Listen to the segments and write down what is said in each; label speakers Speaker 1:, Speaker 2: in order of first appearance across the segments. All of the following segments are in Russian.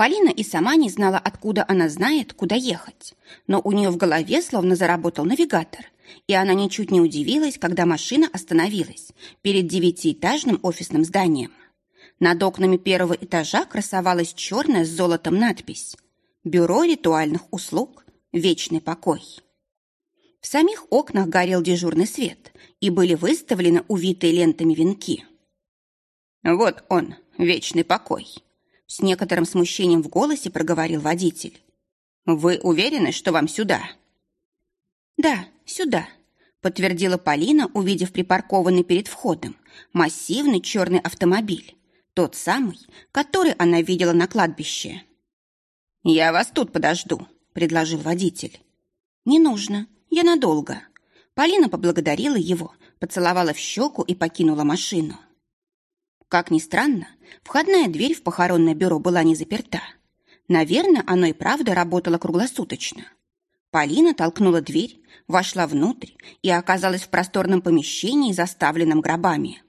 Speaker 1: Полина и сама не знала, откуда она знает, куда ехать. Но у нее в голове словно заработал навигатор, и она ничуть не удивилась, когда машина остановилась перед девятиэтажным офисным зданием. Над окнами первого этажа красовалась черная с золотом надпись «Бюро ритуальных услуг. Вечный покой». В самих окнах горел дежурный свет, и были выставлены увитые лентами венки. «Вот он, вечный покой», с некоторым смущением в голосе проговорил водитель. «Вы уверены, что вам сюда?» «Да, сюда», — подтвердила Полина, увидев припаркованный перед входом массивный черный автомобиль, тот самый, который она видела на кладбище. «Я вас тут подожду», — предложил водитель. «Не нужно, я надолго». Полина поблагодарила его, поцеловала в щеку и покинула машину. Как ни странно, входная дверь в похоронное бюро была не заперта. Наверное, оно и правда работало круглосуточно. Полина толкнула дверь, вошла внутрь и оказалась в просторном помещении, заставленном гробами.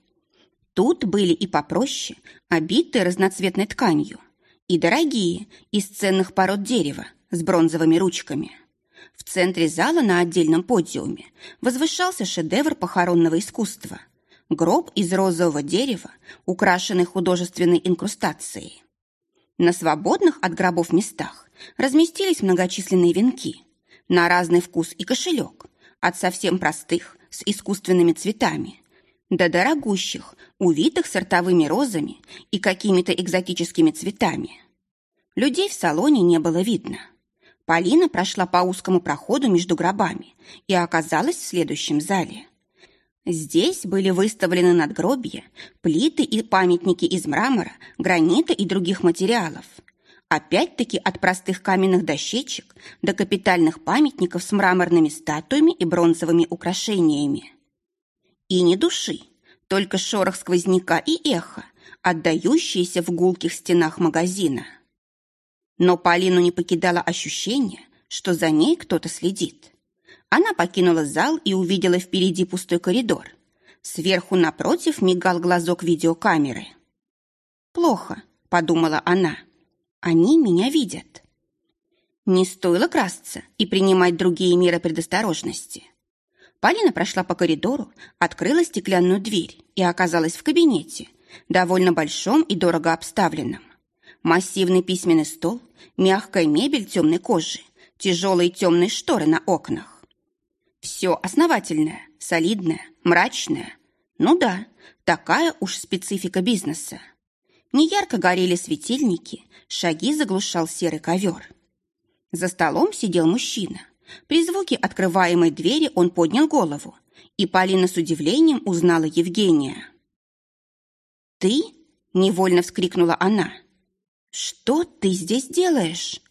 Speaker 1: Тут были и попроще, обитые разноцветной тканью, и дорогие, из ценных пород дерева, с бронзовыми ручками. В центре зала на отдельном подиуме возвышался шедевр похоронного искусства – Гроб из розового дерева, украшенный художественной инкрустацией. На свободных от гробов местах разместились многочисленные венки, на разный вкус и кошелек, от совсем простых, с искусственными цветами, до дорогущих, увитых сортовыми розами и какими-то экзотическими цветами. Людей в салоне не было видно. Полина прошла по узкому проходу между гробами и оказалась в следующем зале. Здесь были выставлены надгробья, плиты и памятники из мрамора, гранита и других материалов. Опять-таки от простых каменных дощечек до капитальных памятников с мраморными статуями и бронзовыми украшениями. И ни души, только шорох сквозняка и эхо, отдающиеся в гулких стенах магазина. Но Полину не покидало ощущение, что за ней кто-то следит. Она покинула зал и увидела впереди пустой коридор. Сверху напротив мигал глазок видеокамеры. «Плохо», — подумала она. «Они меня видят». Не стоило красться и принимать другие меры предосторожности. Полина прошла по коридору, открыла стеклянную дверь и оказалась в кабинете, довольно большом и дорого обставленном. Массивный письменный стол, мягкая мебель темной кожи, тяжелые темные шторы на окнах. Все основательное, солидное, мрачное. Ну да, такая уж специфика бизнеса. Неярко горели светильники, шаги заглушал серый ковер. За столом сидел мужчина. При звуке открываемой двери он поднял голову, и Полина с удивлением узнала Евгения. «Ты?» – невольно вскрикнула она. «Что ты здесь делаешь?»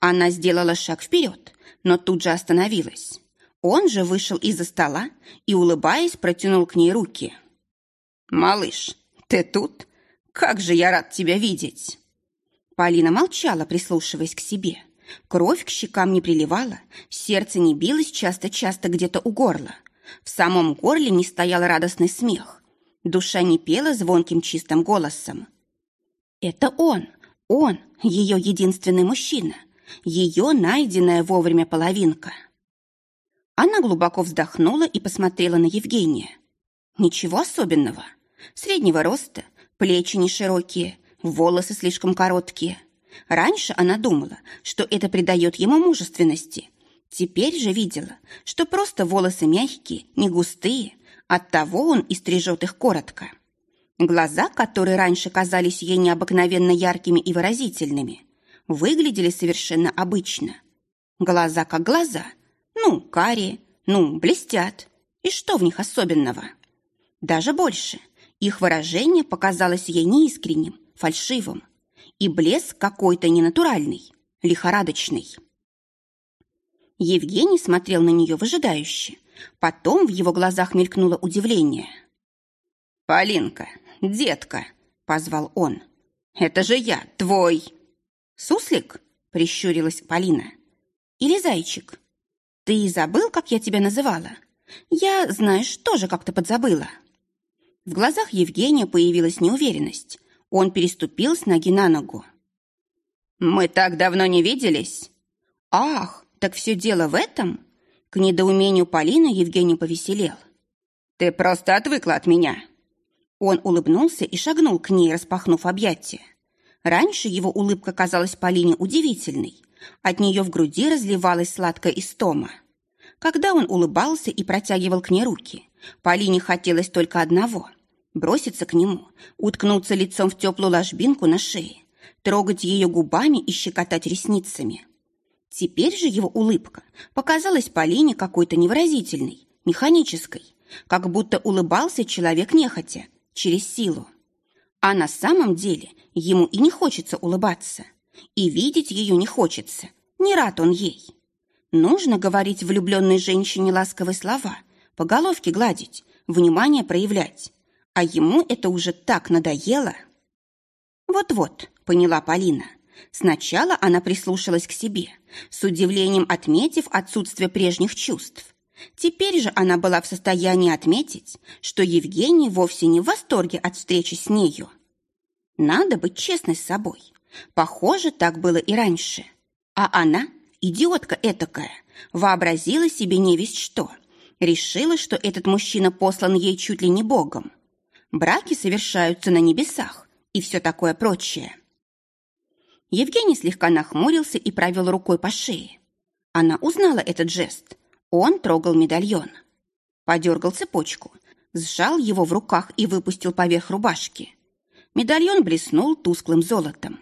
Speaker 1: Она сделала шаг вперед, но тут же остановилась. Он же вышел из-за стола и, улыбаясь, протянул к ней руки. «Малыш, ты тут? Как же я рад тебя видеть!» Полина молчала, прислушиваясь к себе. Кровь к щекам не приливала, сердце не билось часто-часто где-то у горла. В самом горле не стоял радостный смех. Душа не пела звонким чистым голосом. «Это он, он, ее единственный мужчина, ее найденная вовремя половинка». Она глубоко вздохнула и посмотрела на Евгения. Ничего особенного. Среднего роста, плечи не широкие, волосы слишком короткие. Раньше она думала, что это придает ему мужественности. Теперь же видела, что просто волосы мягкие, не густые, оттого он и стрижет их коротко. Глаза, которые раньше казались ей необыкновенно яркими и выразительными, выглядели совершенно обычно. Глаза как глаза – ну, карие, ну, блестят. И что в них особенного? Даже больше. Их выражение показалось ей неискренним, фальшивым. И блеск какой-то ненатуральный, лихорадочный. Евгений смотрел на нее выжидающе. Потом в его глазах мелькнуло удивление. «Полинка, детка!» — позвал он. «Это же я, твой!» «Суслик?» — прищурилась Полина. «Или зайчик?» «Ты забыл, как я тебя называла? Я, знаешь, тоже как-то подзабыла». В глазах Евгения появилась неуверенность. Он переступил с ноги на ногу. «Мы так давно не виделись?» «Ах, так все дело в этом?» К недоумению Полины Евгений повеселел. «Ты просто отвыкла от меня!» Он улыбнулся и шагнул к ней, распахнув объятия. Раньше его улыбка казалась Полине удивительной. От нее в груди разливалась сладкая истома. Когда он улыбался и протягивал к ней руки, Полине хотелось только одного – броситься к нему, уткнуться лицом в теплую ложбинку на шее, трогать ее губами и щекотать ресницами. Теперь же его улыбка показалась Полине какой-то невыразительной, механической, как будто улыбался человек нехотя, через силу. А на самом деле ему и не хочется улыбаться, и видеть ее не хочется, не рад он ей. Нужно говорить влюбленной женщине ласковые слова, по головке гладить, внимание проявлять, а ему это уже так надоело. Вот-вот, поняла Полина. Сначала она прислушалась к себе, с удивлением отметив отсутствие прежних чувств. Теперь же она была в состоянии отметить, что Евгений вовсе не в восторге от встречи с нею. Надо быть честной с собой. Похоже, так было и раньше. А она, идиотка этакая, вообразила себе не весть что. Решила, что этот мужчина послан ей чуть ли не богом. Браки совершаются на небесах и все такое прочее. Евгений слегка нахмурился и провел рукой по шее. Она узнала этот жест. Он трогал медальон. Подергал цепочку, сжал его в руках и выпустил поверх рубашки. Медальон блеснул тусклым золотом.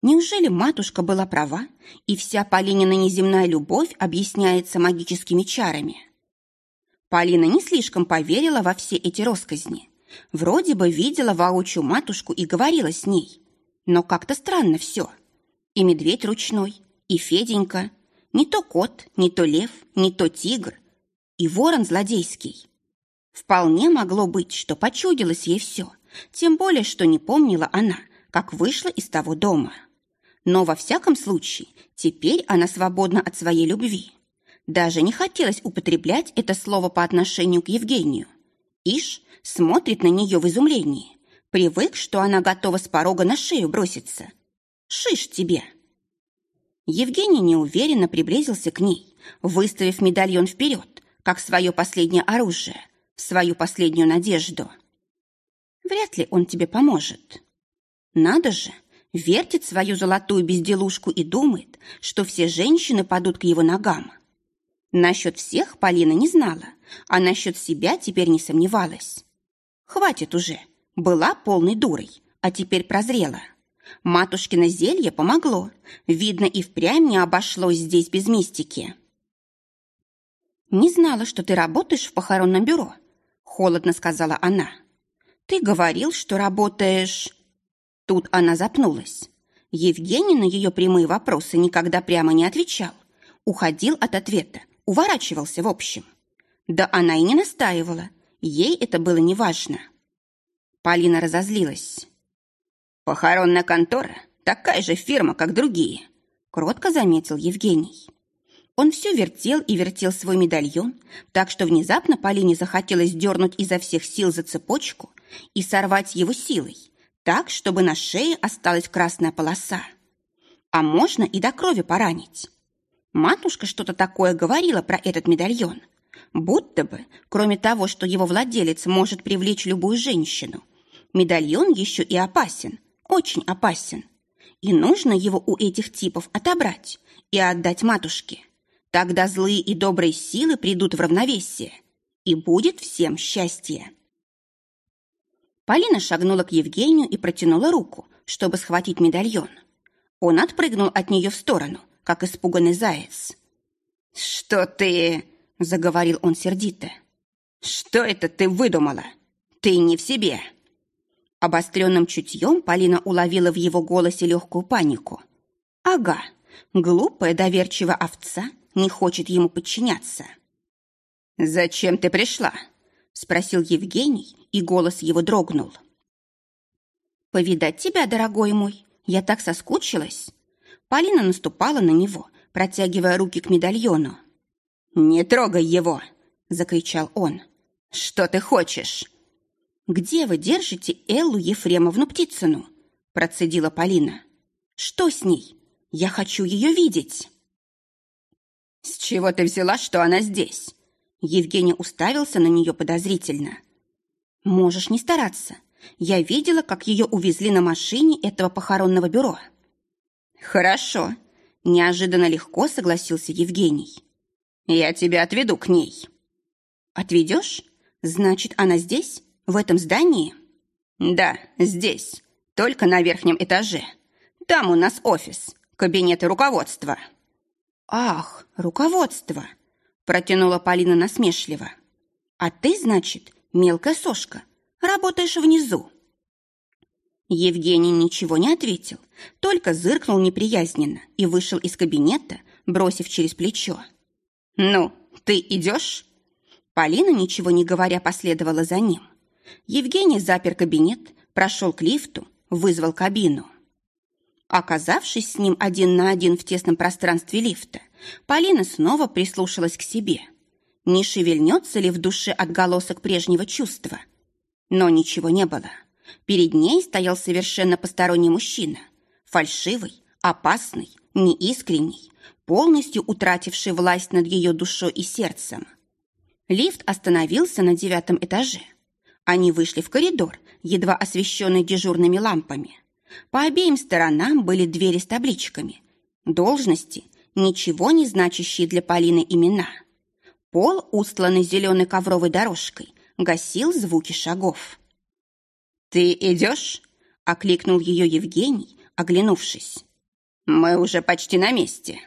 Speaker 1: Неужели матушка была права, и вся Полинина неземная любовь объясняется магическими чарами? Полина не слишком поверила во все эти росказни. Вроде бы видела воочию матушку и говорила с ней. Но как-то странно все. И медведь ручной, и Феденька. Не то кот, не то лев, не то тигр. И ворон злодейский. Вполне могло быть, что почудилось ей все. Тем более, что не помнила она, как вышла из того дома. Но во всяком случае, теперь она свободна от своей любви. Даже не хотелось употреблять это слово по отношению к Евгению. Иш смотрит на нее в изумлении. Привык, что она готова с порога на шею броситься. Шиш тебе!» Евгений неуверенно приблизился к ней, выставив медальон вперед, как свое последнее оружие, свою последнюю надежду. «Вряд ли он тебе поможет. Надо же, вертит свою золотую безделушку и думает, что все женщины падут к его ногам. Насчет всех Полина не знала, а насчет себя теперь не сомневалась. Хватит уже, была полной дурой, а теперь прозрела. Матушкино зелье помогло. Видно, и впрямь не обошлось здесь без мистики. «Не знала, что ты работаешь в похоронном бюро», — холодно сказала она. «Ты говорил, что работаешь...» Тут она запнулась. Евгений на ее прямые вопросы никогда прямо не отвечал. Уходил от ответа, уворачивался в общем. Да она и не настаивала. Ей это было неважно. Полина разозлилась. «Похоронная контора – такая же фирма, как другие», – кротко заметил Евгений. Он все вертел и вертел свой медальон, так что внезапно Полине захотелось дернуть изо всех сил за цепочку и сорвать его силой, так, чтобы на шее осталась красная полоса. А можно и до крови поранить. Матушка что-то такое говорила про этот медальон. Будто бы, кроме того, что его владелец может привлечь любую женщину, медальон еще и опасен, очень опасен. И нужно его у этих типов отобрать и отдать матушке. Тогда злые и добрые силы придут в равновесие, и будет всем счастье. Полина шагнула к Евгению и протянула руку, чтобы схватить медальон. Он отпрыгнул от нее в сторону, как испуганный заяц. «Что ты...» — заговорил он сердито. «Что это ты выдумала? Ты не в себе!» Обостренным чутьем Полина уловила в его голосе легкую панику. «Ага, глупая доверчивая овца не хочет ему подчиняться». «Зачем ты пришла?» — спросил Евгений, и голос его дрогнул. «Повидать тебя, дорогой мой, я так соскучилась». Полина наступала на него, протягивая руки к медальону. «Не трогай его!» — закричал он. «Что ты хочешь?» «Где вы держите Эллу Ефремовну Птицыну?» — процедила Полина. «Что с ней? Я хочу ее видеть!» «С чего ты взяла, что она здесь?» Евгений уставился на нее подозрительно. «Можешь не стараться. Я видела, как ее увезли на машине этого похоронного бюро». «Хорошо», — неожиданно легко согласился Евгений. «Я тебя отведу к ней». «Отведешь? Значит, она здесь, в этом здании?» «Да, здесь, только на верхнем этаже. Там у нас офис, кабинеты руководства».
Speaker 2: «Ах, руководство!» – протянула Полина насмешливо. «А ты, значит, мелкая сошка, работаешь внизу?» Евгений ничего не ответил, только зыркнул неприязненно и вышел из кабинета, бросив через плечо.
Speaker 1: «Ну, ты идешь?»
Speaker 2: Полина, ничего не говоря, последовала за ним. Евгений запер кабинет, прошел к лифту, вызвал кабину. Оказавшись с ним один на один в тесном пространстве лифта, Полина снова прислушалась к себе. Не шевельнется ли в душе отголосок прежнего чувства? Но ничего не было. Перед ней стоял совершенно посторонний мужчина. Фальшивый, опасный, неискренний, полностью утративший власть над ее душой и сердцем. Лифт остановился на девятом этаже. Они вышли в коридор, едва освещенный дежурными лампами. По обеим сторонам были двери с табличками. Должности, ничего не значащие для Полины имена. Пол, устланный зеленой ковровой дорожкой, гасил звуки шагов.
Speaker 1: «Ты идешь?» — окликнул ее Евгений, оглянувшись. «Мы уже почти на месте».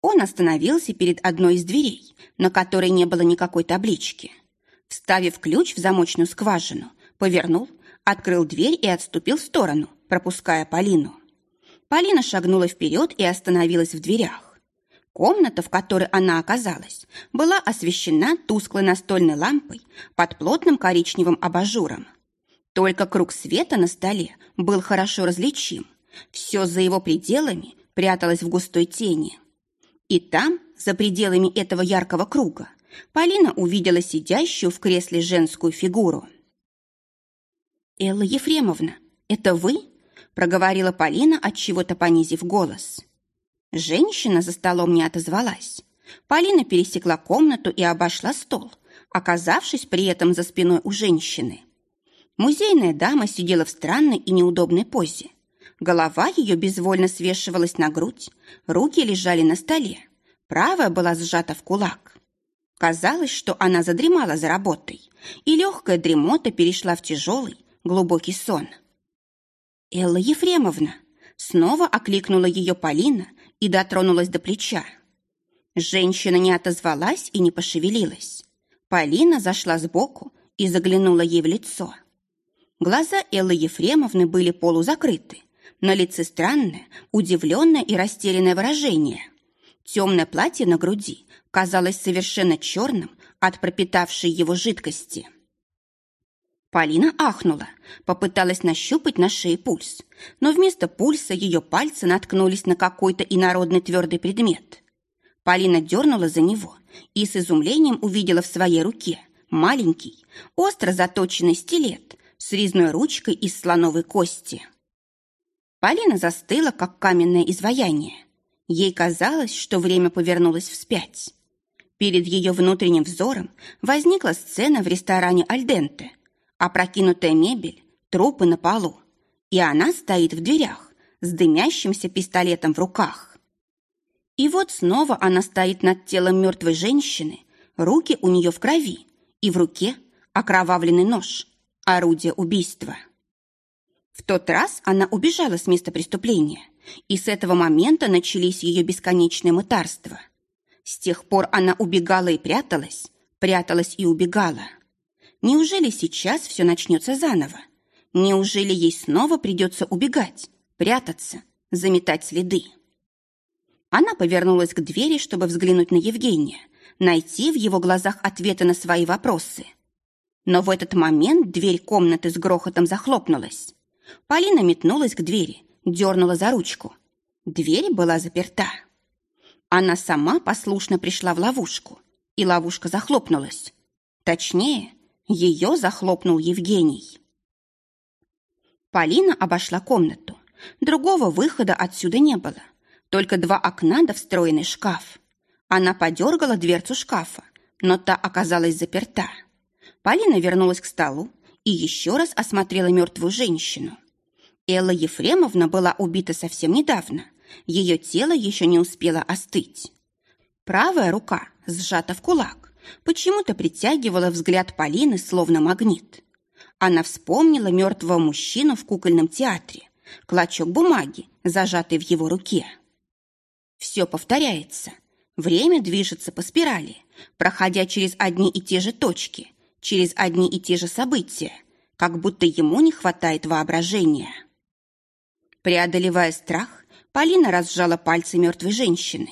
Speaker 2: Он остановился перед одной из дверей, на которой не было никакой таблички. Вставив ключ в замочную скважину, повернул, открыл дверь и отступил в сторону, пропуская Полину. Полина шагнула вперед и остановилась в дверях. Комната, в которой она оказалась, была освещена тусклой настольной лампой под плотным коричневым абажуром. Только круг света на столе был хорошо различим. Все за его пределами пряталось в густой тени. И там, за пределами этого яркого круга, Полина увидела сидящую в кресле женскую фигуру. «Элла Ефремовна, это вы?» проговорила Полина, от чего-то понизив голос. Женщина за столом не отозвалась. Полина пересекла комнату и обошла стол, оказавшись при этом за спиной у женщины. Музейная дама сидела в странной и неудобной позе. Голова ее безвольно свешивалась на грудь, руки лежали на столе, правая была сжата в кулак. Казалось, что она задремала за работой, и легкая дремота перешла в тяжелый, глубокий сон – «Элла Ефремовна!» Снова окликнула ее Полина и дотронулась до плеча. Женщина не отозвалась и не пошевелилась. Полина зашла сбоку и заглянула ей в лицо. Глаза Эллы Ефремовны были полузакрыты. На лице странное, удивленное и растерянное выражение. Темное платье на груди казалось совершенно черным от пропитавшей его жидкости. Полина ахнула, попыталась нащупать на шее пульс, но вместо пульса ее пальцы наткнулись на какой-то инородный твердый предмет. Полина дернула за него и с изумлением увидела в своей руке маленький, остро заточенный стилет с резной ручкой из слоновой кости. Полина застыла, как каменное изваяние. Ей казалось, что время повернулось вспять. Перед ее внутренним взором возникла сцена в ресторане «Альденте», опрокинутая мебель, трупы на полу. И она стоит в дверях с дымящимся пистолетом в руках. И вот снова она стоит над телом мертвой женщины, руки у нее в крови, и в руке окровавленный нож, орудие убийства. В тот раз она убежала с места преступления, и с этого момента начались ее бесконечные мытарства. С тех пор она убегала и пряталась, пряталась и убегала – Неужели сейчас все начнется заново? Неужели ей снова придется убегать, прятаться, заметать следы? Она повернулась к двери, чтобы взглянуть на Евгения, найти в его глазах ответы на свои вопросы. Но в этот момент дверь комнаты с грохотом захлопнулась. Полина метнулась к двери, дернула за ручку. Дверь была заперта.
Speaker 1: Она сама послушно пришла в ловушку, и ловушка захлопнулась. Точнее, ее захлопнул Евгений. Полина обошла комнату. Другого выхода отсюда не было. Только два окна да встроенный шкаф. Она подергала дверцу шкафа, но та оказалась заперта. Полина вернулась к столу и еще раз осмотрела мертвую женщину. Элла Ефремовна была убита совсем недавно. Ее тело еще не успело остыть. Правая рука сжата в кулак, почему-то притягивала взгляд Полины словно магнит. Она вспомнила мертвого мужчину в кукольном театре, клочок бумаги, зажатый в его руке. Все повторяется. Время движется по спирали, проходя через одни и те же точки, через одни и те же события, как будто ему не хватает воображения. Преодолевая страх, Полина разжала пальцы мертвой женщины,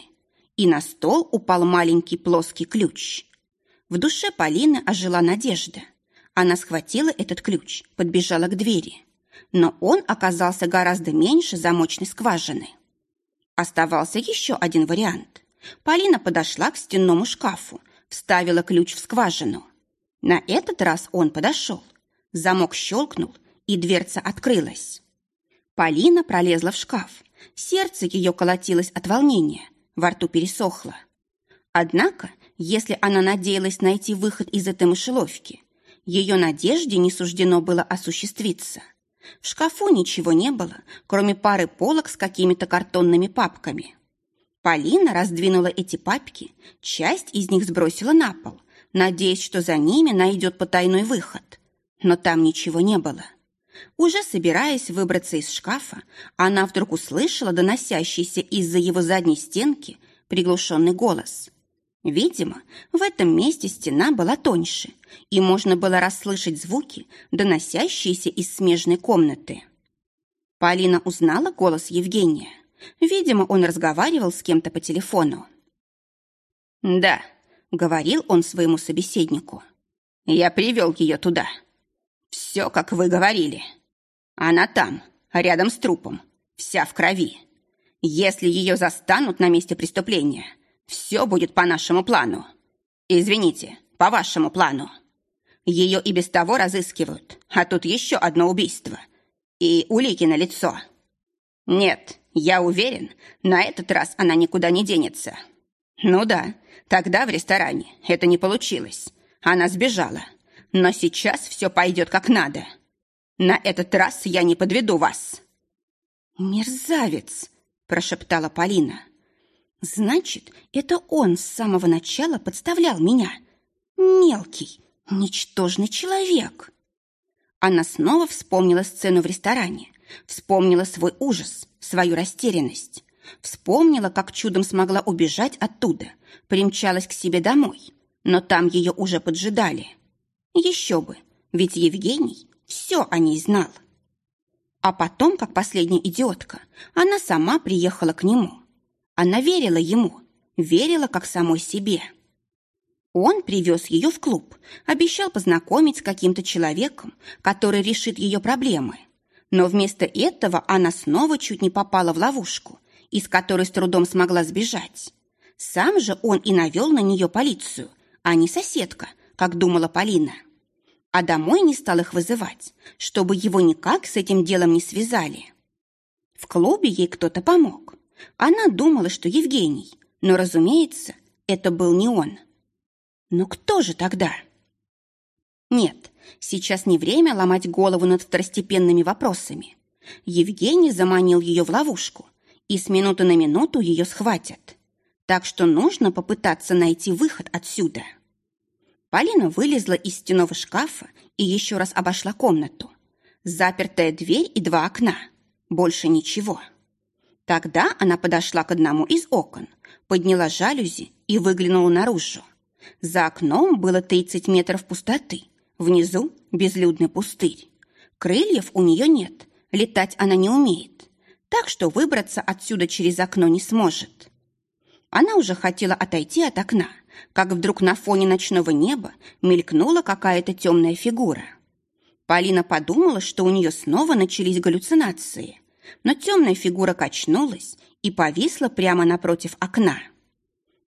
Speaker 1: и на стол упал маленький плоский ключ. В душе Полины ожила надежда. Она схватила этот ключ, подбежала к двери. Но он оказался гораздо меньше замочной скважины. Оставался еще один вариант. Полина подошла к стенному шкафу, вставила ключ в скважину. На этот раз он подошел. Замок щелкнул, и дверца открылась. Полина пролезла в шкаф. Сердце ее колотилось от волнения, во рту пересохло. Однако, если она надеялась найти выход из этой мышеловки, ее надежде не суждено было осуществиться. В шкафу ничего не было, кроме пары полок с какими-то картонными папками. Полина раздвинула эти папки, часть из них сбросила на пол, надеясь, что за ними найдет потайной выход. Но там ничего не было. Уже собираясь выбраться из шкафа, она вдруг услышала доносящийся из-за его задней стенки приглушенный голос. Видимо, в этом месте стена была тоньше, и можно было расслышать звуки, доносящиеся из смежной комнаты. Полина узнала голос Евгения. Видимо, он разговаривал с кем-то по телефону. «Да», — говорил он своему собеседнику, — «я привел ее туда. Все, как вы говорили. Она там, рядом с трупом, вся в крови. Если ее застанут на месте преступления, все будет по нашему плану. Извините, по вашему плану. Ее и без того разыскивают, а тут еще одно убийство. И улики на лицо. Нет, я уверен, на этот раз она никуда не денется. Ну да, тогда в ресторане это не получилось. Она сбежала. Но сейчас все пойдет как надо. На этот раз я не подведу вас. «Мерзавец!» – прошептала Полина. Значит, это он с самого начала подставлял меня. Мелкий, ничтожный человек. Она снова вспомнила сцену в ресторане, вспомнила свой ужас, свою растерянность. Вспомнила, как чудом смогла убежать оттуда, примчалась к себе домой, но там ее уже поджидали. Еще бы, ведь Евгений все о ней знал. А потом, как последняя идиотка, она сама приехала к нему – она верила ему, верила как самой себе. Он привез ее в клуб, обещал познакомить с каким-то человеком, который решит ее проблемы. Но вместо этого она снова чуть не попала в ловушку, из которой с трудом смогла сбежать. Сам же он и навел на нее полицию, а не соседка, как думала Полина. А домой не стал их вызывать, чтобы его никак с этим делом не связали. В клубе ей кто-то помог. Она думала, что Евгений, но, разумеется, это был не он. Но кто же тогда? Нет, сейчас не время ломать голову над второстепенными вопросами. Евгений заманил ее в ловушку, и с минуты на минуту ее схватят. Так что нужно попытаться найти выход отсюда. Полина вылезла из стенового шкафа и еще раз обошла комнату. Запертая дверь и два окна. Больше ничего. Тогда она подошла к одному из окон, подняла жалюзи и выглянула наружу. За окном было 30 метров пустоты, внизу безлюдный пустырь. Крыльев у нее нет, летать она не умеет, так что выбраться отсюда через окно не сможет. Она уже хотела отойти от окна, как вдруг на фоне ночного неба мелькнула какая-то темная фигура. Полина подумала, что у нее снова начались галлюцинации но темная фигура качнулась и повисла прямо напротив окна.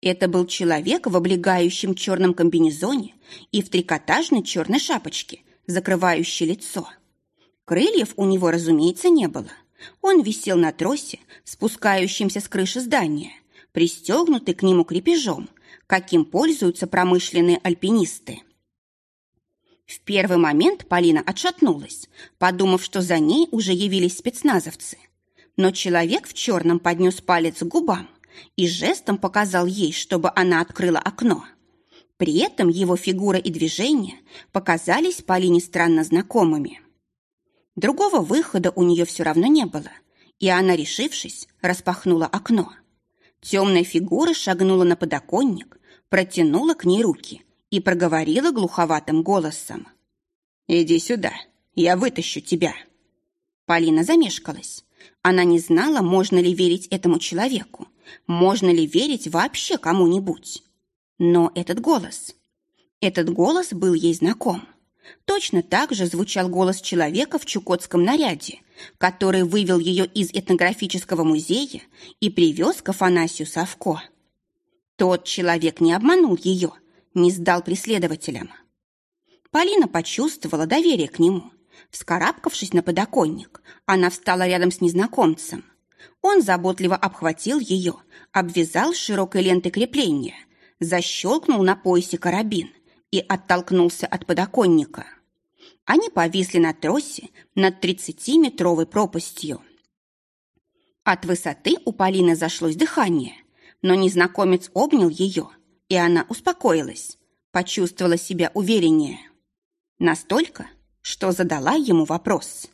Speaker 1: Это был человек в облегающем черном комбинезоне и в трикотажной черной шапочке, закрывающей лицо. Крыльев у него, разумеется, не было. Он висел на тросе, спускающемся с крыши здания, пристегнутый к нему крепежом, каким пользуются промышленные альпинисты. В первый момент Полина отшатнулась, подумав, что за ней уже явились спецназовцы. Но человек в черном поднес палец к губам и жестом показал ей, чтобы она открыла окно. При этом его фигура и движения показались Полине странно знакомыми. Другого выхода у нее все равно не было, и она, решившись, распахнула окно. Темная фигура шагнула на подоконник, протянула к ней руки и проговорила глуховатым голосом. «Иди сюда, я вытащу тебя». Полина замешкалась. Она не знала, можно ли верить этому человеку, можно ли верить вообще кому-нибудь. Но этот голос... Этот голос был ей знаком. Точно так же звучал голос человека в чукотском наряде, который вывел ее из этнографического музея и привез к Афанасию Савко. Тот человек не обманул ее, не сдал преследователям. Полина почувствовала доверие к нему. Вскарабкавшись на подоконник, она встала рядом с незнакомцем. Он заботливо обхватил ее, обвязал широкой лентой крепления, защелкнул на поясе карабин и оттолкнулся от подоконника. Они повисли на тросе над тридцатиметровой пропастью. От высоты у Полины зашлось дыхание, но незнакомец обнял ее, и она успокоилась, почувствовала себя увереннее. Настолько, что задала ему вопрос.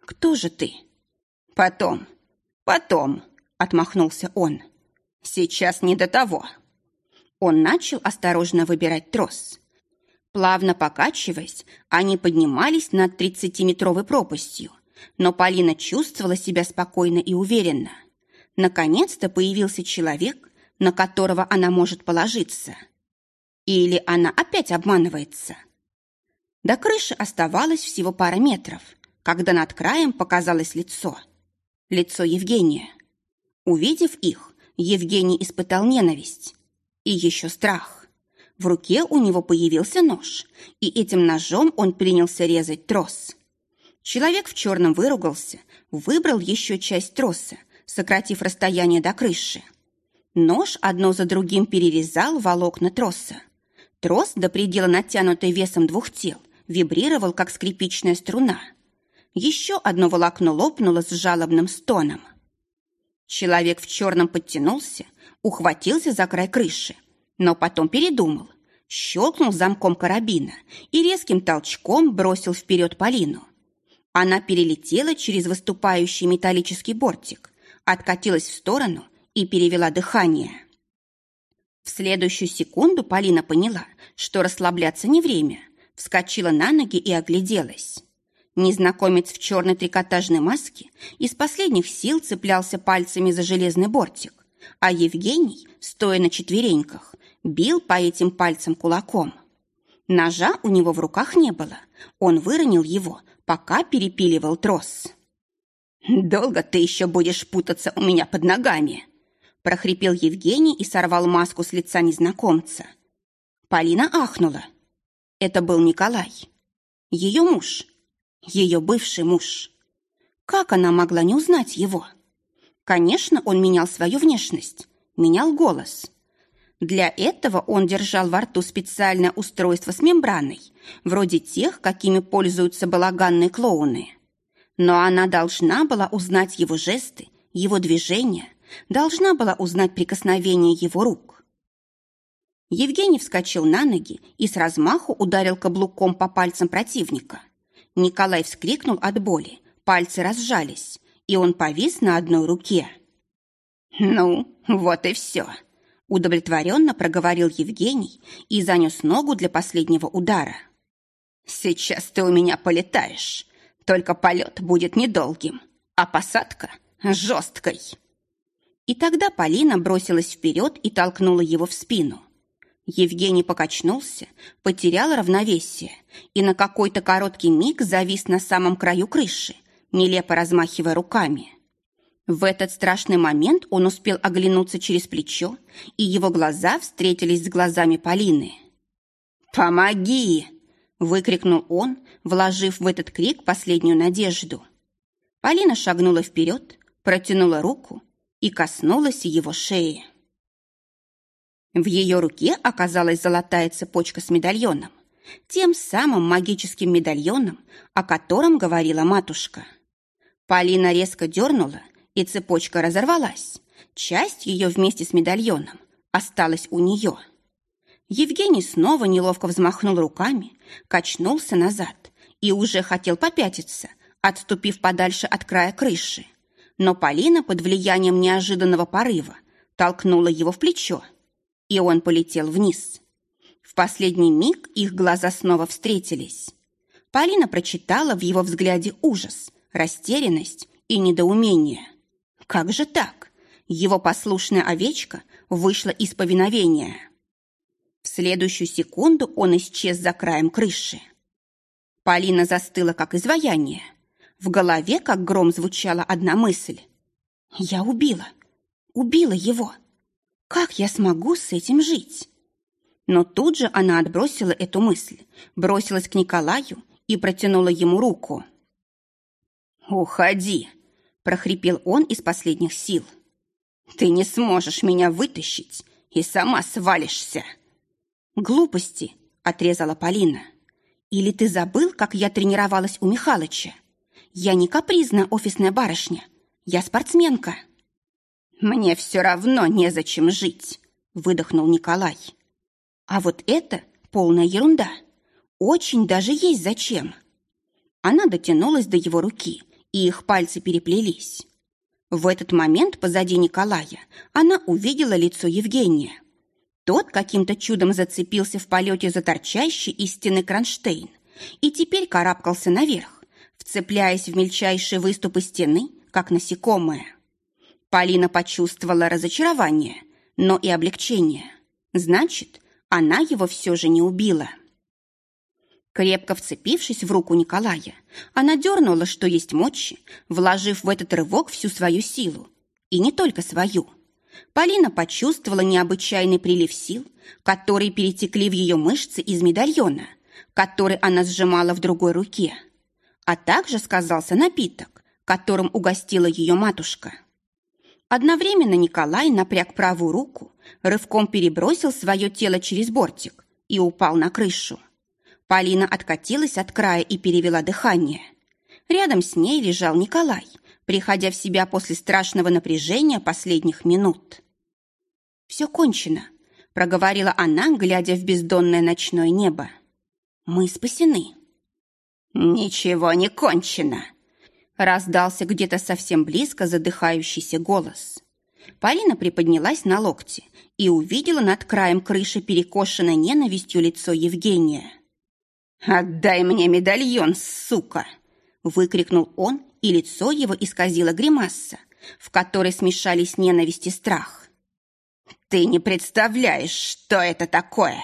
Speaker 1: «Кто же ты?» «Потом, потом», — отмахнулся он. «Сейчас не до того». Он начал осторожно выбирать трос. Плавно покачиваясь, они поднимались над тридцатиметровой пропастью, но Полина чувствовала себя спокойно и уверенно. Наконец-то появился человек, на которого она может положиться. Или она опять обманывается. До крыши оставалось всего пара метров, когда над краем показалось лицо. Лицо Евгения. Увидев их, Евгений испытал ненависть и еще страх. В руке у него появился нож, и этим ножом он принялся резать трос. Человек в черном выругался, выбрал еще часть троса, сократив расстояние до крыши. Нож одно за другим перерезал волокна троса. Трос, до предела натянутый весом двух тел, вибрировал, как скрипичная струна. Еще одно волокно лопнуло с жалобным стоном. Человек в черном подтянулся, ухватился за край крыши, но потом передумал, щелкнул замком карабина и резким толчком бросил вперед Полину. Она перелетела через выступающий металлический бортик, откатилась в сторону и перевела дыхание. В следующую секунду Полина поняла, что расслабляться не время, вскочила на ноги и огляделась. Незнакомец в черной трикотажной маске из последних сил цеплялся пальцами за железный бортик, а Евгений, стоя на четвереньках, бил по этим пальцам кулаком. Ножа у него в руках не было, он выронил его, пока перепиливал трос. «Долго ты еще будешь путаться у меня под ногами?» прохрипел Евгений и сорвал маску с лица незнакомца. Полина ахнула. Это был Николай. Ее муж. Ее бывший муж. Как она могла не узнать его? Конечно, он менял свою внешность, менял голос. Для этого он держал во рту специальное устройство с мембраной, вроде тех, какими пользуются балаганные клоуны. Но она должна была узнать его жесты, его движения, должна была узнать прикосновение его рук. Евгений вскочил на ноги и с размаху ударил каблуком по пальцам противника. Николай вскрикнул от боли, пальцы разжались, и он повис на одной руке. «Ну, вот и все», — удовлетворенно проговорил Евгений и занес ногу для последнего удара. «Сейчас ты у меня полетаешь, только полет будет недолгим, а посадка — жесткой». И тогда Полина бросилась вперед и толкнула его в спину. Евгений покачнулся, потерял равновесие и на какой-то короткий миг завис на самом краю крыши, нелепо размахивая руками. В этот страшный момент он успел оглянуться через плечо, и его глаза встретились с глазами Полины. «Помоги!» – выкрикнул он, вложив в этот крик последнюю надежду. Полина шагнула вперед, протянула руку и коснулась его шеи. В ее руке оказалась золотая цепочка с медальоном, тем самым магическим медальоном, о котором говорила матушка. Полина резко дернула, и цепочка разорвалась. Часть ее вместе с медальоном осталась у нее. Евгений снова неловко взмахнул руками, качнулся назад и уже хотел попятиться, отступив подальше от края крыши. Но Полина под влиянием неожиданного порыва толкнула его в плечо, и он полетел вниз. В последний миг их глаза снова встретились. Полина прочитала в его взгляде ужас, растерянность и недоумение. Как же так? Его послушная овечка вышла из повиновения. В следующую секунду он исчез за краем крыши. Полина застыла, как изваяние. В голове, как гром, звучала одна мысль. «Я убила. Убила его. Как я смогу с этим жить?» Но тут же она отбросила эту мысль, бросилась к Николаю и протянула ему руку. «Уходи!» – прохрипел он из последних сил. «Ты не сможешь меня вытащить и сама свалишься!» «Глупости!» – отрезала Полина. «Или ты забыл, как я тренировалась у Михалыча? Я не капризная офисная барышня, я спортсменка». «Мне все равно незачем жить», – выдохнул Николай. «А вот это полная ерунда. Очень даже есть зачем». Она дотянулась до его руки – и их пальцы переплелись. В этот момент позади Николая она увидела лицо Евгения. Тот каким-то чудом зацепился в полете за торчащий из стены кронштейн и теперь карабкался наверх, вцепляясь в мельчайшие выступы стены, как насекомое. Полина почувствовала разочарование, но и облегчение. Значит, она его все же не убила. Крепко вцепившись в руку Николая, она дернула, что есть мочи, вложив в этот рывок всю свою силу. И не только свою. Полина почувствовала необычайный прилив сил, которые перетекли в ее мышцы из медальона, который она сжимала в другой руке. А также сказался напиток, которым угостила ее матушка. Одновременно Николай напряг правую руку, рывком перебросил свое тело через бортик и упал на крышу. Полина откатилась от края и перевела дыхание. Рядом с ней лежал Николай, приходя в себя после страшного напряжения последних минут. «Все кончено», — проговорила она, глядя в бездонное ночное небо. «Мы спасены». «Ничего не кончено», — раздался где-то совсем близко задыхающийся голос. Полина приподнялась на локте и увидела над краем крыши перекошенное ненавистью лицо Евгения. «Отдай мне медальон, сука!» Выкрикнул он, и лицо его исказило гримаса, в которой смешались ненависть и страх. «Ты не представляешь, что это такое!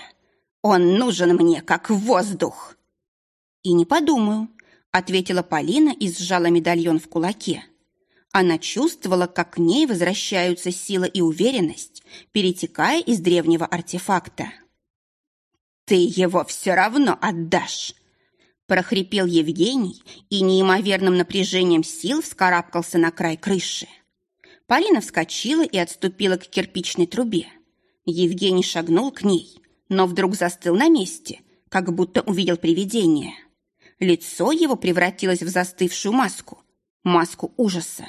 Speaker 1: Он нужен мне, как воздух!» «И не подумаю», — ответила Полина и сжала медальон в кулаке. Она чувствовала, как к ней возвращаются сила и уверенность, перетекая из древнего артефакта. «Ты его все равно отдашь!» Прохрипел Евгений и неимоверным напряжением сил вскарабкался на край крыши. Полина вскочила и отступила к кирпичной трубе. Евгений шагнул к ней, но вдруг застыл на месте, как будто увидел привидение. Лицо его превратилось в застывшую маску, маску ужаса.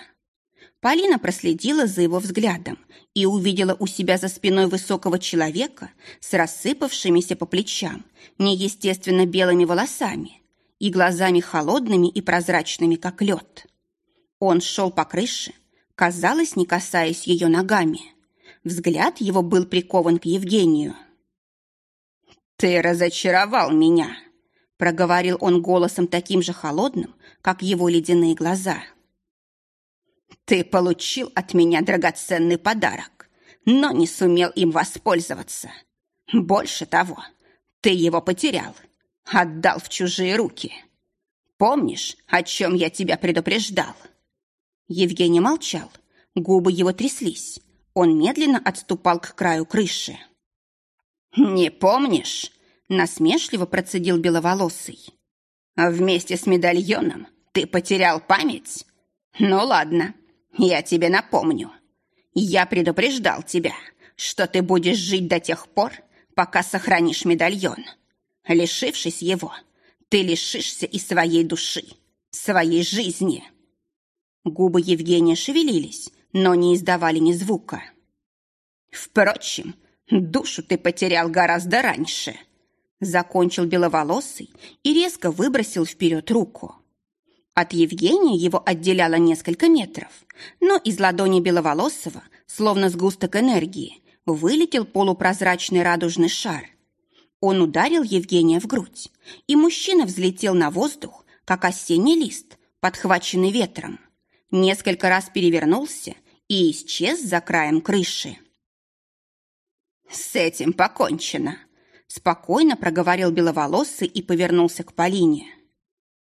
Speaker 1: Полина проследила за его взглядом и увидела у себя за спиной высокого человека с рассыпавшимися по плечам неестественно белыми волосами и глазами холодными и прозрачными, как лед. Он шел по крыше, казалось, не касаясь ее ногами. Взгляд его был прикован к Евгению. «Ты разочаровал меня», — проговорил он голосом таким же холодным, как его ледяные глаза. «Я ты получил от меня драгоценный подарок, но не сумел им воспользоваться. Больше того, ты его потерял, отдал в чужие руки. Помнишь, о чем я тебя предупреждал?» Евгений молчал, Губы его тряслись. Он медленно отступал к краю крыши. «Не помнишь?» – насмешливо процедил беловолосый. «Вместе с медальоном ты потерял память? Ну ладно, я тебе напомню. Я предупреждал тебя, что ты будешь жить до тех пор, пока сохранишь медальон. Лишившись его, ты лишишься и своей души, своей жизни». Губы Евгения шевелились, но не издавали ни звука. «Впрочем, душу ты потерял гораздо раньше», закончил беловолосый и резко выбросил вперед руку. От Евгения его отделяло несколько метров, но из ладони беловолосого, словно сгусток энергии, вылетел полупрозрачный радужный шар. Он ударил Евгения в грудь, и мужчина взлетел на воздух, как осенний лист, подхваченный ветром. Несколько раз перевернулся и исчез за краем крыши. «С этим покончено», – спокойно проговорил беловолосый и повернулся к Полине.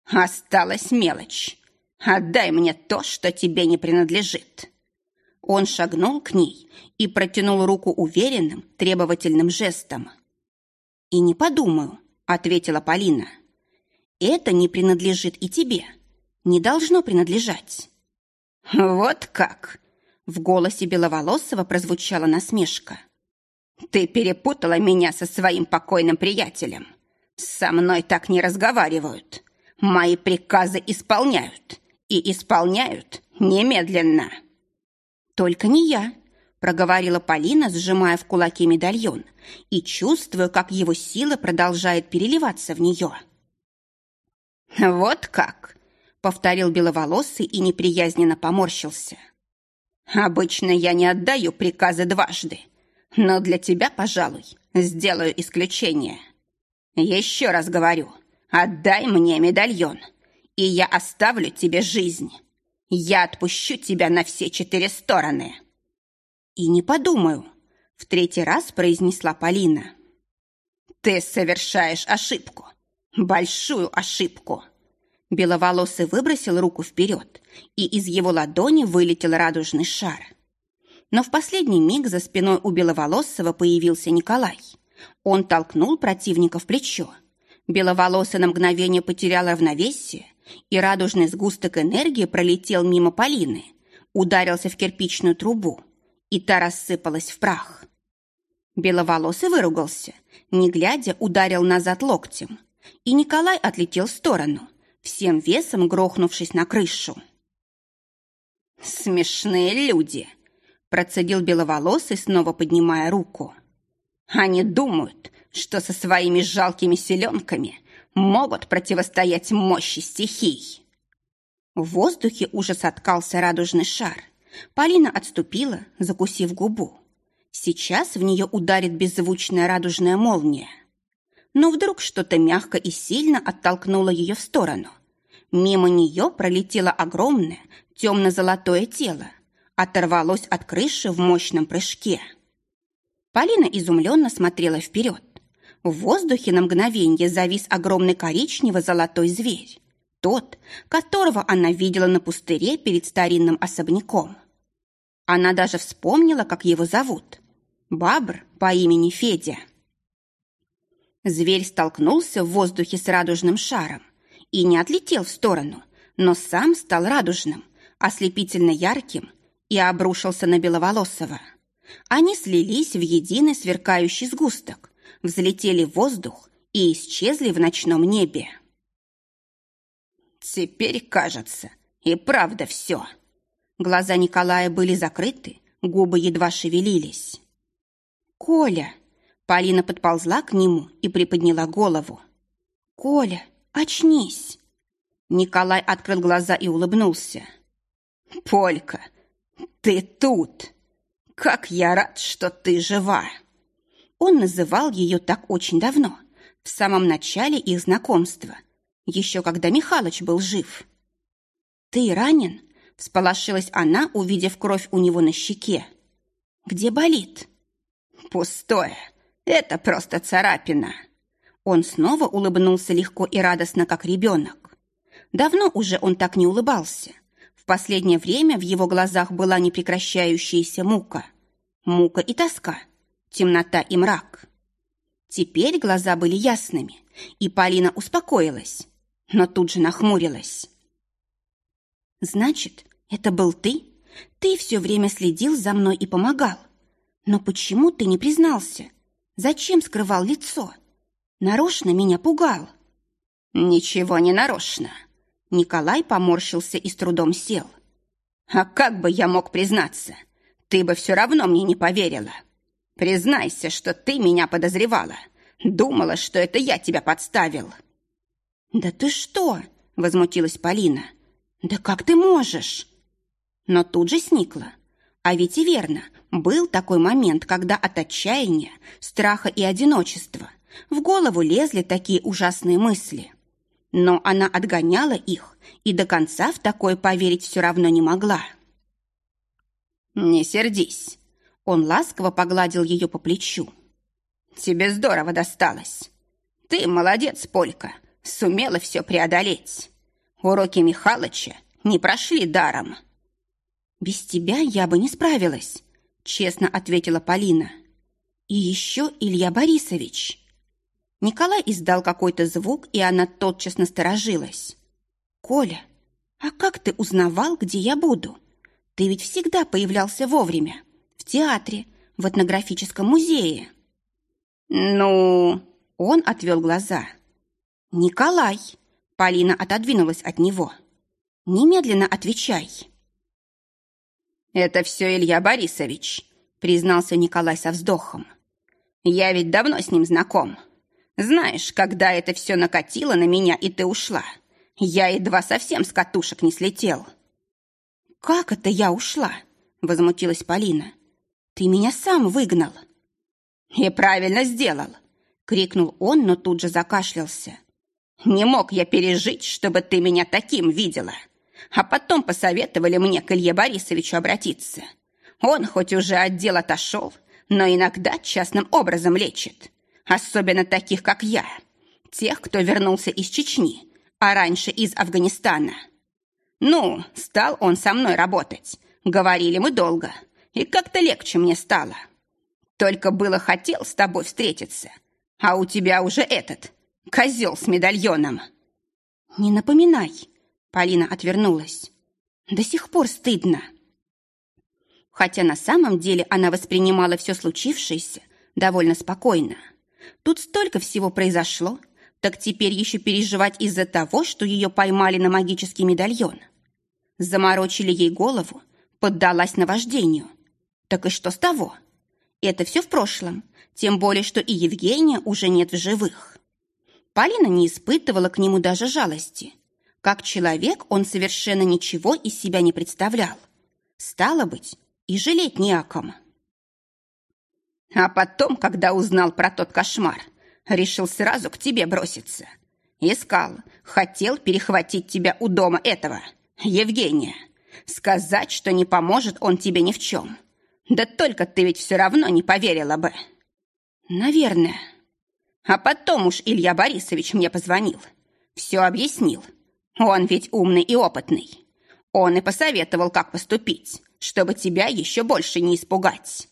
Speaker 1: «Осталась мелочь. Отдай мне то, что тебе не принадлежит». Он шагнул к ней и протянул руку уверенным, требовательным жестом. «И не подумаю», — ответила Полина. «Это не принадлежит и тебе. Не должно принадлежать». «Вот как!» — в голосе Беловолосого прозвучала насмешка. «Ты перепутала меня со своим покойным приятелем. Со мной так не разговаривают. Мои приказы исполняют. И исполняют немедленно». «Только не я», — проговорила Полина, сжимая в кулаке медальон и чувствуя, как его сила продолжает переливаться в нее. «Вот как!» — повторил беловолосый и неприязненно поморщился. «Обычно я не отдаю приказы дважды, но для тебя, пожалуй, сделаю исключение. Еще раз говорю, отдай мне медальон, и я оставлю тебе жизнь. Я отпущу тебя на все четыре стороны. И не подумаю, в третий раз произнесла Полина. Ты совершаешь ошибку. Большую ошибку. Беловолосый выбросил руку вперед, и из его ладони вылетел радужный шар. Но в последний миг за спиной у Беловолосого появился Николай. Он толкнул противника в плечо. Беловолосый на мгновение потерял равновесие, и радужный сгусток энергии пролетел мимо Полины, ударился в кирпичную трубу, и та рассыпалась в прах. Беловолосый выругался, не глядя, ударил назад локтем, и Николай отлетел в сторону, всем весом грохнувшись на крышу. «Смешные люди!» – процедил Беловолосый, снова поднимая руку. «Они думают, что со своими жалкими селенками могут противостоять мощи стихий. В воздухе уже соткался радужный шар. Полина отступила, закусив губу. Сейчас в нее ударит беззвучная радужная молния. Но вдруг что-то мягко и сильно оттолкнуло ее в сторону. Мимо нее пролетело огромное темно-золотое тело, оторвалось от крыши в мощном прыжке. Полина изумленно смотрела вперед. В воздухе на мгновенье завис огромный коричнево-золотой зверь. Тот, которого она видела на пустыре перед старинным особняком. Она даже вспомнила, как его зовут. Бабр по имени Федя. Зверь столкнулся в воздухе с радужным шаром и не отлетел в сторону, но сам стал радужным, ослепительно ярким и обрушился на Беловолосого. Они слились в единый сверкающий сгусток, взлетели в воздух и исчезли в ночном небе. Теперь, кажется, и правда все. Глаза Николая были закрыты, губы едва шевелились. «Коля!» Полина подползла к нему и приподняла голову. «Коля, очнись!» Николай открыл глаза и улыбнулся. «Полька, ты тут! Как я рад, что ты жива!» Он называл ее так очень давно, в самом начале их знакомства, еще когда Михалыч был жив. «Ты ранен?» – всполошилась она, увидев кровь у него на щеке. «Где болит?» «Пустое. Это просто царапина». Он снова улыбнулся легко и радостно, как ребенок. Давно уже он так не улыбался. В
Speaker 2: последнее время в его глазах была непрекращающаяся мука. Мука и тоска, темнота и мрак. Теперь глаза были ясными, и Полина успокоилась, но тут же нахмурилась. «Значит, это был ты? Ты все время следил за мной и помогал. Но почему ты не признался? Зачем скрывал лицо? Нарочно меня пугал».
Speaker 1: «Ничего не нарочно». Николай поморщился и с трудом сел. «А как бы я мог признаться? Ты бы все равно мне не поверила. Признайся, что ты меня подозревала. Думала, что это я тебя подставил».
Speaker 2: «Да ты что?» — возмутилась Полина. «Да как ты можешь?» Но тут же сникла. А ведь и верно, был такой момент, когда от отчаяния, страха и одиночества в голову лезли такие ужасные мысли. Но она отгоняла их и до конца в такое поверить все равно не могла.
Speaker 1: «Не сердись», — он ласково погладил ее по плечу. «Тебе здорово досталось. Ты молодец, Полька, сумела все преодолеть. Уроки Михалыча не прошли даром».
Speaker 2: «Без тебя я бы не справилась», — честно ответила Полина. «И еще Илья Борисович». Николай издал какой-то звук, и она тотчас насторожилась. «Коля, а как ты узнавал, где я буду? Ты ведь всегда появлялся вовремя. В театре, в этнографическом музее».
Speaker 1: «Ну...»
Speaker 2: — он отвел глаза. «Николай!» — Полина отодвинулась от него. «Немедленно отвечай».
Speaker 1: «Это все Илья Борисович», — признался Николай со вздохом. «Я ведь давно с ним знаком. Знаешь, когда это все накатило на меня, и ты ушла, я едва совсем с катушек не слетел».
Speaker 2: «Как это я ушла?» — возмутилась Полина. «Ты меня сам выгнал».
Speaker 1: «И правильно сделал!» — крикнул он, но тут же закашлялся. «Не мог я пережить, чтобы ты меня таким видела. А потом посоветовали мне к Илье Борисовичу обратиться. Он хоть уже от дел отошел, но иногда частным образом лечит особенно таких, как я, тех, кто вернулся из Чечни, а раньше из Афганистана. Ну, стал он со мной работать. Говорили мы долго, и как-то легче мне стало. Только было хотел с тобой встретиться, а у тебя уже этот, козел с медальоном.
Speaker 2: Не напоминай, Полина отвернулась. До сих пор стыдно. Хотя на самом деле она воспринимала все случившееся довольно спокойно. Тут столько всего произошло, так теперь еще переживать из-за того, что ее поймали на магический медальон. Заморочили ей голову, поддалась наваждению. Так и что с того? Это все в прошлом, тем более, что и Евгения уже нет в живых. Полина не испытывала к нему даже жалости. Как человек он совершенно ничего из себя не представлял. Стало быть, и жалеть не о ком.
Speaker 1: А потом, когда узнал про тот кошмар, решил сразу к тебе броситься. Искал, хотел перехватить тебя у дома этого, Евгения. Сказать, что не поможет он тебе ни в чем. Да только ты ведь все равно не поверила бы.
Speaker 2: Наверное.
Speaker 1: А потом уж Илья Борисович мне позвонил. Все объяснил. Он ведь умный и опытный. Он и посоветовал, как поступить, чтобы тебя еще больше не испугать.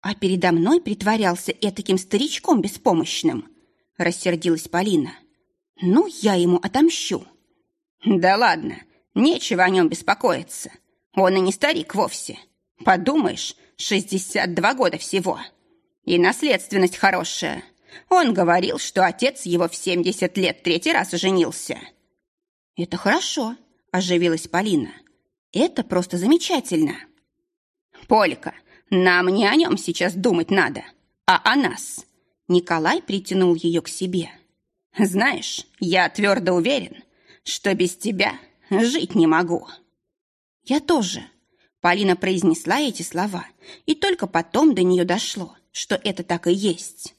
Speaker 2: А передо мной притворялся этаким старичком беспомощным. Рассердилась Полина. Ну, я ему отомщу.
Speaker 1: Да ладно, нечего о нем беспокоиться. Он и не старик вовсе. Подумаешь, 62 года всего. И наследственность хорошая. Он говорил, что отец его в 70 лет третий раз женился.
Speaker 2: Это хорошо, оживилась Полина. Это просто замечательно.
Speaker 1: Полька, нам не о нем сейчас думать надо, а о нас. Николай притянул ее к себе. Знаешь, я твердо уверен, что без тебя жить не могу.
Speaker 2: Я тоже. Полина произнесла эти слова, и только потом до нее дошло, что это так и есть.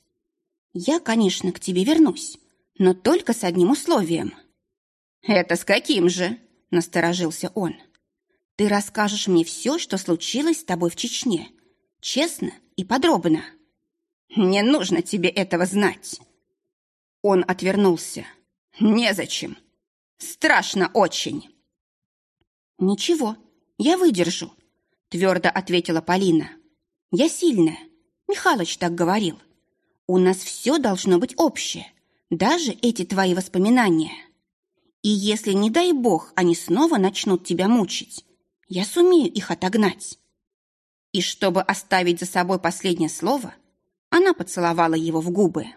Speaker 2: Я, конечно, к тебе вернусь, но только с одним условием.
Speaker 1: Это с каким же? Насторожился он.
Speaker 2: Ты расскажешь мне все, что случилось с тобой в Чечне, Честно и подробно.
Speaker 1: Не нужно тебе этого знать. Он отвернулся. Незачем. Страшно очень. «Ничего, я выдержу», — твердо ответила Полина. «Я сильная. Михалыч так говорил. У нас все должно быть общее, даже эти твои воспоминания. И если, не дай бог, они снова начнут тебя мучить, я сумею их отогнать». И чтобы оставить за собой последнее слово, она поцеловала его в губы.